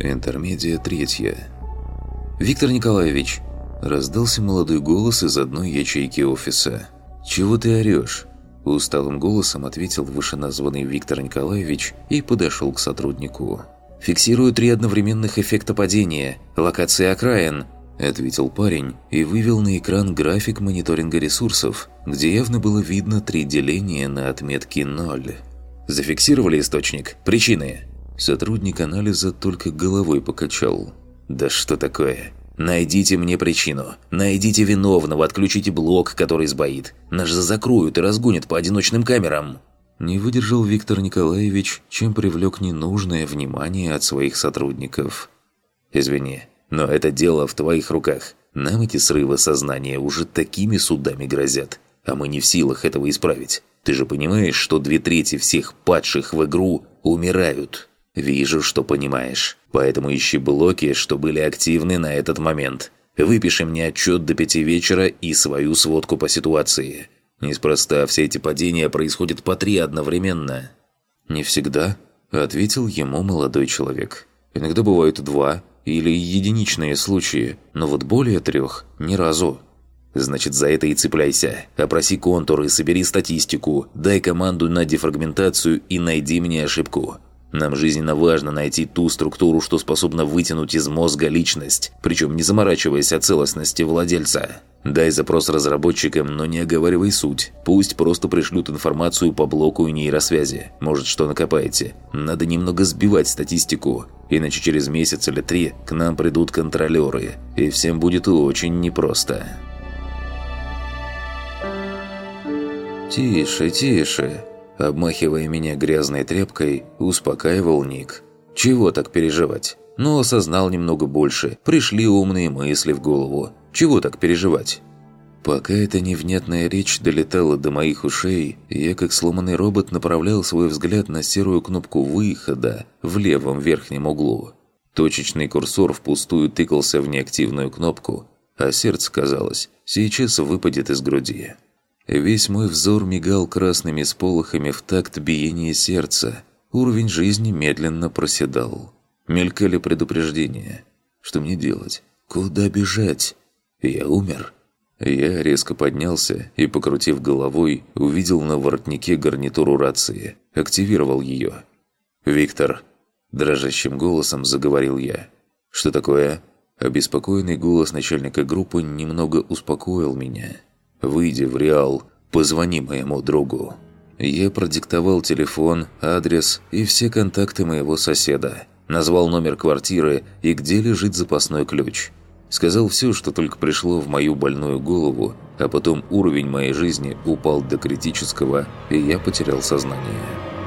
Интермедия третья. «Виктор Николаевич!» Раздался молодой голос из одной ячейки офиса. «Чего ты орешь?» Усталым голосом ответил вышеназванный Виктор Николаевич и подошел к сотруднику. «Фиксирую три одновременных эффекта падения. Локация окраин», – ответил парень и вывел на экран график мониторинга ресурсов, где явно было видно три деления на отметке 0. «Зафиксировали источник? Причины?» Сотрудник анализа только головой покачал. «Да что такое? Найдите мне причину. Найдите виновного, отключите блок, который сбоит. Нас же закроют и разгонят по одиночным камерам». Не выдержал Виктор Николаевич, чем привлек ненужное внимание от своих сотрудников. «Извини, но это дело в твоих руках. Нам эти срывы сознания уже такими судами грозят, а мы не в силах этого исправить. Ты же понимаешь, что две трети всех падших в игру умирают?» «Вижу, что понимаешь. Поэтому ищи блоки, что были активны на этот момент. Выпиши мне отчет до пяти вечера и свою сводку по ситуации. Неспроста все эти падения происходят по три одновременно». «Не всегда», – ответил ему молодой человек. «Иногда бывают два или единичные случаи, но вот более трех – ни разу». Значит, за это и цепляйся. Опроси контуры, собери статистику, дай команду на дефрагментацию и найди мне ошибку. Нам жизненно важно найти ту структуру, что способна вытянуть из мозга личность, причем не заморачиваясь о целостности владельца. Дай запрос разработчикам, но не оговаривай суть. Пусть просто пришлют информацию по блоку и нейросвязи. Может, что накопаете. Надо немного сбивать статистику. Иначе через месяц или три к нам придут контролеры, и всем будет очень непросто. «Тише, тише», Обмахивая меня грязной тряпкой, успокаивал Ник. «Чего так переживать?» Но осознал немного больше. Пришли умные мысли в голову. Чего так переживать? Пока эта невнятная речь долетала до моих ушей, я как сломанный робот направлял свой взгляд на серую кнопку выхода в левом верхнем углу. Точечный курсор впустую тыкался в неактивную кнопку, а сердце, казалось, сейчас выпадет из груди. Весь мой взор мигал красными сполохами в такт биения сердца. Уровень жизни медленно проседал. Мелькали предупреждения. Что мне делать? Куда бежать? Я умер? Я резко поднялся и, покрутив головой, увидел на воротнике гарнитуру рации. Активировал ее. «Виктор!» – дрожащим голосом заговорил я. «Что такое?» Обеспокоенный голос начальника группы немного успокоил меня. Выйди в Реал, позвони моему другу». Я продиктовал телефон, адрес и все контакты моего соседа. Назвал номер квартиры и где лежит запасной ключ. Сказал все, что только пришло в мою больную голову, а потом уровень моей жизни упал до критического, и я потерял сознание.